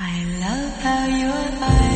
I love how your eyes